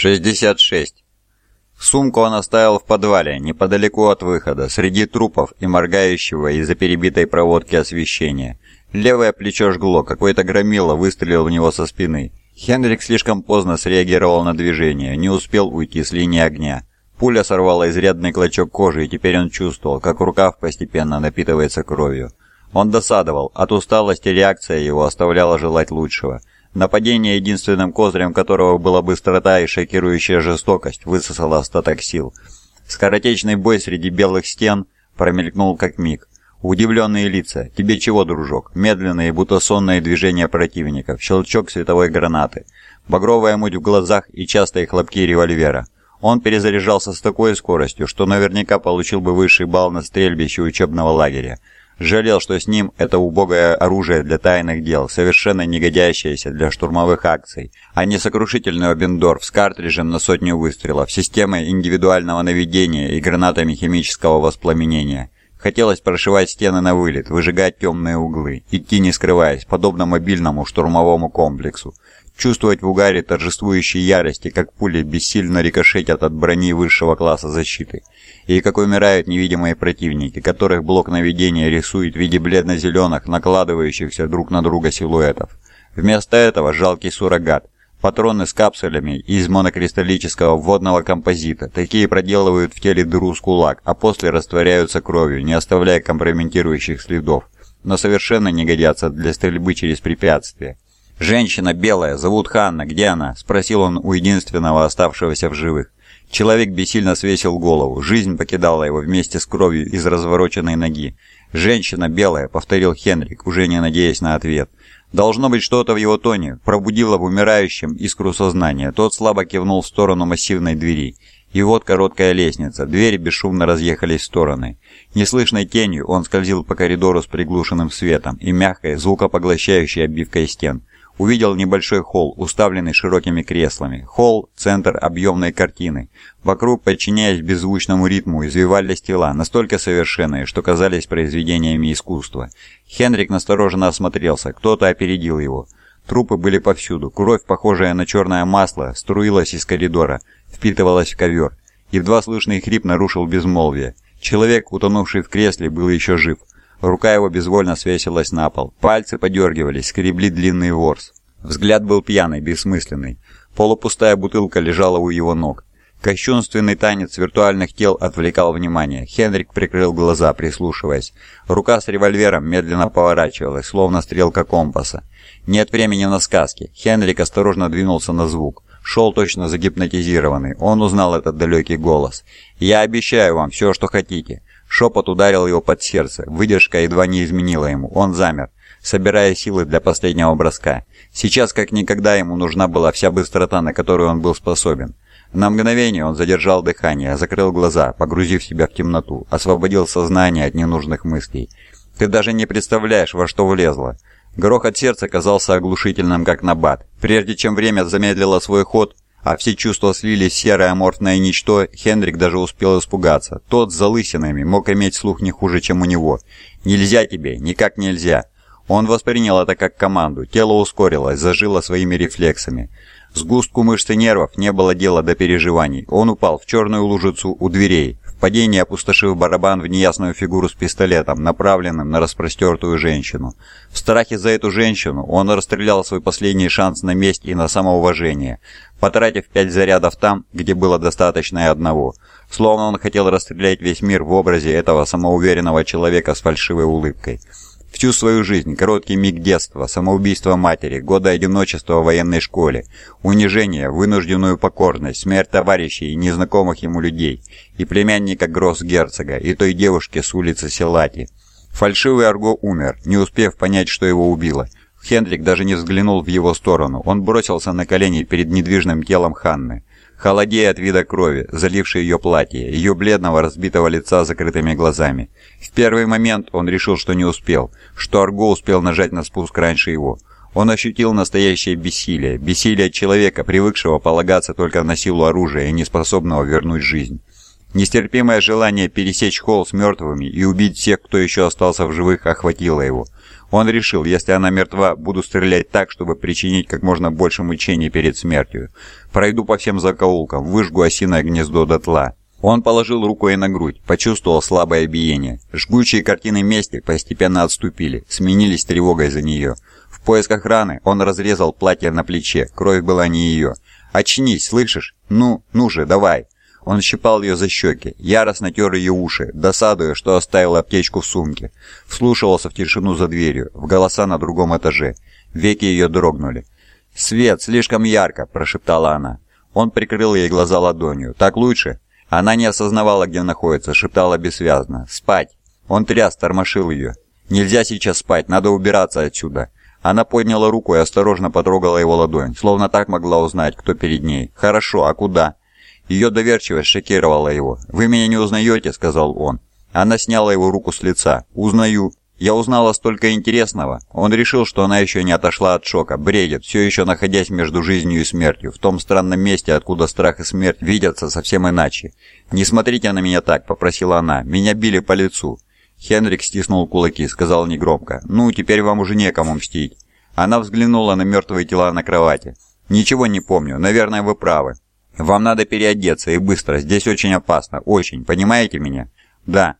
66. Сумку он оставил в подвале, неподалеку от выхода, среди трупов и моргающего из-за перебитой проводки освещения. Левое плечо жгло, какой-то громила выстрелил в него со спины. Хендрик слишком поздно среагировал на движение, не успел уйти с линии огня. Пуля сорвала изрядный клочок кожи, и теперь он чувствовал, как рукав постепенно напитывается кровью. Он досадовал, от усталости реакция его оставляла желать лучшего. Нападение, единственным козырем которого была быстрота и шокирующая жестокость, высосало остаток сил. Скоротечный бой среди белых стен промелькнул как миг. Удивленные лица. «Тебе чего, дружок?» Медленные, будто сонные движения противников. Щелчок световой гранаты. Багровая муть в глазах и частые хлопки револьвера. Он перезаряжался с такой скоростью, что наверняка получил бы высший балл на стрельбище учебного лагеря. Жалел, что с ним это убогое оружие для тайных дел, совершенно не годящееся для штурмовых акций, а не сокрушительный Обендорф с картриджем на сотню выстрелов, системой индивидуального наведения и гранатами химического воспламенения. Хотелось прошивать стены на вылет, выжигать темные углы, идти не скрываясь, подобно мобильному штурмовому комплексу. Чувствовать в угаре торжествующей ярости, как пули бессильно рикошетят от брони высшего класса защиты и как умирают невидимые противники, которых блок наведения рисует в виде бледно-зеленых, накладывающихся друг на друга силуэтов. Вместо этого жалкий суррогат. Патроны с капсулями из монокристаллического водного композита. Такие проделывают в теле дыру с кулак, а после растворяются кровью, не оставляя компрометирующих следов, но совершенно не годятся для стрельбы через препятствия. «Женщина белая, зовут Ханна, где она?» – спросил он у единственного оставшегося в живых. Человек бессильно свесил голову. Жизнь покидала его вместе с кровью из развороченной ноги. «Женщина белая», — повторил Хенрик, уже не надеясь на ответ. Должно быть, что-то в его тоне пробудило в умирающем искру сознания. Тот слабо кивнул в сторону массивной двери. И вот короткая лестница. Двери бесшумно разъехались в стороны. Неслышной тенью он скользил по коридору с приглушенным светом и мягкой, звукопоглощающей обивкой стен увидел небольшой холл, уставленный широкими креслами. Холл – центр объемной картины. Вокруг, подчиняясь беззвучному ритму, извивались тела, настолько совершенные, что казались произведениями искусства. Хенрик настороженно осмотрелся, кто-то опередил его. Трупы были повсюду, кровь, похожая на черное масло, струилась из коридора, впитывалась в ковер. Едва слышный хрип нарушил безмолвие. Человек, утонувший в кресле, был еще жив. Рука его безвольно свесилась на пол. Пальцы подергивались, скребли длинный ворс. Взгляд был пьяный, бессмысленный. Полупустая бутылка лежала у его ног. Кощунственный танец виртуальных тел отвлекал внимание. Хенрик прикрыл глаза, прислушиваясь. Рука с револьвером медленно поворачивалась, словно стрелка компаса. Нет времени на сказки. Хенрик осторожно двинулся на звук. Шел точно загипнотизированный. Он узнал этот далекий голос. «Я обещаю вам все, что хотите. Шепот ударил его под сердце, выдержка едва не изменила ему, он замер, собирая силы для последнего броска. Сейчас как никогда ему нужна была вся быстрота, на которую он был способен. На мгновение он задержал дыхание, закрыл глаза, погрузив себя в темноту, освободил сознание от ненужных мыслей. «Ты даже не представляешь, во что влезло!» Грохот сердца казался оглушительным, как набат. Прежде чем время замедлило свой ход, а все чувства слились в серое аморфное ничто, Хендрик даже успел испугаться. Тот с залысинами мог иметь слух не хуже, чем у него. «Нельзя тебе, никак нельзя!» Он воспринял это как команду, тело ускорилось, зажило своими рефлексами. Сгустку мышц и нервов не было дела до переживаний. Он упал в черную лужицу у дверей, в падении опустошив барабан в неясную фигуру с пистолетом, направленным на распростертую женщину. В страхе за эту женщину он расстрелял свой последний шанс на месть и на самоуважение потратив пять зарядов там, где было достаточно и одного. Словно он хотел расстрелять весь мир в образе этого самоуверенного человека с фальшивой улыбкой. Всю свою жизнь, короткий миг детства, самоубийство матери, годы одиночества в военной школе, унижение, вынужденную покорность, смерть товарищей и незнакомых ему людей, и племянника Гроссгерцога, и той девушки с улицы Селати. Фальшивый Арго умер, не успев понять, что его убило – Хендрик даже не взглянул в его сторону. Он бросился на колени перед недвижным телом Ханны. Холодея от вида крови, залившей ее платье, ее бледного разбитого лица закрытыми глазами. В первый момент он решил, что не успел, что Арго успел нажать на спуск раньше его. Он ощутил настоящее бессилие, бессилие человека, привыкшего полагаться только на силу оружия и неспособного вернуть жизнь. Нестерпимое желание пересечь холл с мертвыми и убить всех, кто еще остался в живых, охватило его – Он решил, если она мертва, буду стрелять так, чтобы причинить как можно больше мучений перед смертью. Пройду по всем закоулкам, выжгу осиное гнездо дотла. Он положил руку ей на грудь, почувствовал слабое биение. Жгучие картины мести постепенно отступили, сменились тревогой за нее. В поисках раны он разрезал платье на плече, кровь была не ее. «Очнись, слышишь? Ну, ну же, давай!» Он щипал ее за щеки, яростно тер ее уши, досадуя, что оставил аптечку в сумке. Вслушивался в тишину за дверью, в голоса на другом этаже. Веки ее дрогнули. «Свет, слишком ярко!» – прошептала она. Он прикрыл ей глаза ладонью. «Так лучше?» Она не осознавала, где находится, шептала бессвязно. «Спать!» Он тряс, тормошил ее. «Нельзя сейчас спать, надо убираться отсюда!» Она подняла руку и осторожно потрогала его ладонь, словно так могла узнать, кто перед ней. «Хорошо, а куда?» Ее доверчивость шокировала его. «Вы меня не узнаете?» — сказал он. Она сняла его руку с лица. «Узнаю. Я узнала столько интересного». Он решил, что она еще не отошла от шока, бредит, все еще находясь между жизнью и смертью, в том странном месте, откуда страх и смерть видятся совсем иначе. «Не смотрите на меня так», — попросила она. «Меня били по лицу». Хенрик стиснул кулаки, сказал негромко. «Ну, теперь вам уже некому мстить». Она взглянула на мертвые тела на кровати. «Ничего не помню. Наверное, вы правы. Вам надо переодеться и быстро. Здесь очень опасно. Очень. Понимаете меня?» «Да».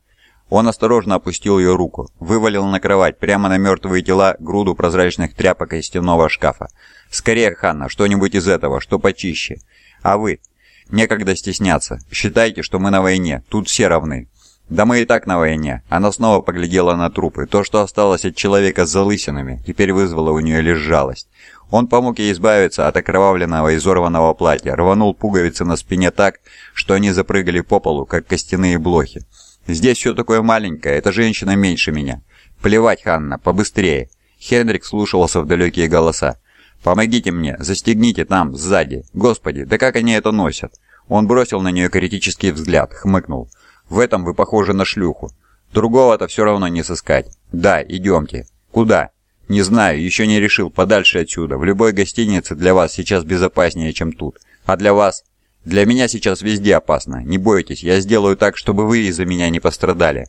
Он осторожно опустил ее руку, вывалил на кровать, прямо на мертвые тела, груду прозрачных тряпок из стенного шкафа. «Скорее, Ханна, что-нибудь из этого, что почище. А вы? Некогда стесняться. Считайте, что мы на войне. Тут все равны. «Да мы и так на войне». Она снова поглядела на трупы. То, что осталось от человека с залысинами, теперь вызвало у нее лишь жалость. Он помог ей избавиться от окровавленного и изорванного платья, рванул пуговицы на спине так, что они запрыгали по полу, как костяные блохи. «Здесь все такое маленькое, эта женщина меньше меня». «Плевать, Ханна, побыстрее». Хенрик слушался в далекие голоса. «Помогите мне, застегните там, сзади. Господи, да как они это носят?» Он бросил на нее критический взгляд, хмыкнул. В этом вы похожи на шлюху. Другого-то все равно не сыскать. Да, идемте. Куда? Не знаю, еще не решил. Подальше отсюда. В любой гостинице для вас сейчас безопаснее, чем тут. А для вас? Для меня сейчас везде опасно. Не бойтесь, я сделаю так, чтобы вы из-за меня не пострадали.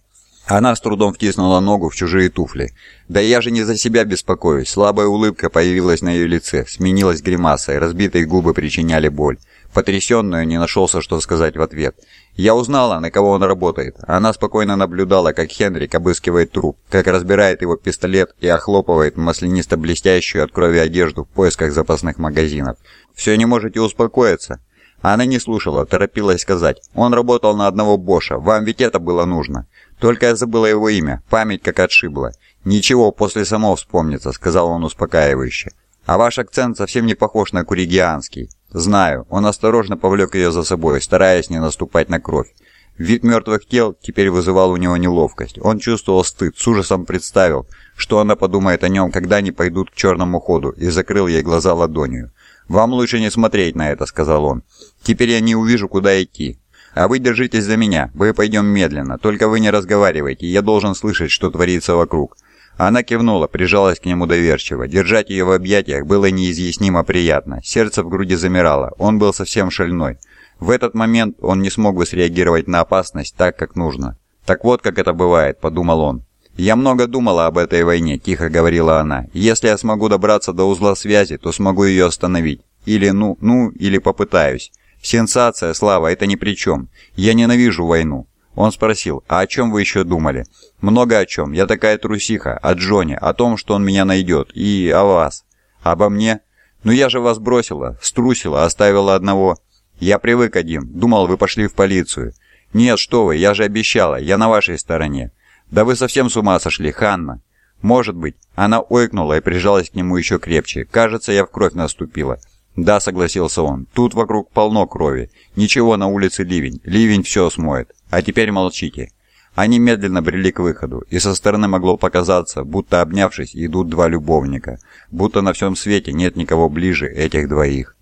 Она с трудом втиснула ногу в чужие туфли. «Да я же не за себя беспокоюсь». Слабая улыбка появилась на ее лице, сменилась гримасой, разбитые губы причиняли боль. Потрясенную не нашелся, что сказать в ответ. Я узнала, на кого он работает. Она спокойно наблюдала, как Хенрик обыскивает труп, как разбирает его пистолет и охлопывает маслянисто-блестящую от крови одежду в поисках запасных магазинов. «Все не можете успокоиться?» Она не слушала, торопилась сказать. «Он работал на одного Боша, вам ведь это было нужно. Только я забыла его имя, память как отшибла. Ничего, после само вспомнится», — сказал он успокаивающе. «А ваш акцент совсем не похож на куригианский». «Знаю». Он осторожно повлек ее за собой, стараясь не наступать на кровь. Вид мертвых тел теперь вызывал у него неловкость. Он чувствовал стыд, с ужасом представил, что она подумает о нем, когда они пойдут к черному ходу, и закрыл ей глаза ладонью. «Вам лучше не смотреть на это», — сказал он. «Теперь я не увижу, куда идти. А вы держитесь за меня, мы пойдем медленно, только вы не разговаривайте, я должен слышать, что творится вокруг. Она кивнула, прижалась к нему доверчиво. Держать ее в объятиях было неизъяснимо приятно. Сердце в груди замирало. Он был совсем шальной. В этот момент он не смог бы среагировать на опасность так, как нужно. «Так вот, как это бывает», — подумал он. «Я много думала об этой войне», — тихо говорила она. «Если я смогу добраться до узла связи, то смогу ее остановить. Или ну, ну, или попытаюсь. Сенсация, слава, это ни при чем. Я ненавижу войну. Он спросил, а о чем вы еще думали? Много о чем. Я такая трусиха. О Джоне, о том, что он меня найдет. И о вас. Обо мне? Ну я же вас бросила, струсила, оставила одного. Я привык один. Думал, вы пошли в полицию. Нет, что вы, я же обещала, я на вашей стороне. Да вы совсем с ума сошли, Ханна. Может быть. Она ойкнула и прижалась к нему еще крепче. Кажется, я в кровь наступила. «Да», — согласился он, — «тут вокруг полно крови. Ничего, на улице ливень. Ливень все смоет. А теперь молчите». Они медленно брели к выходу, и со стороны могло показаться, будто обнявшись идут два любовника, будто на всем свете нет никого ближе этих двоих.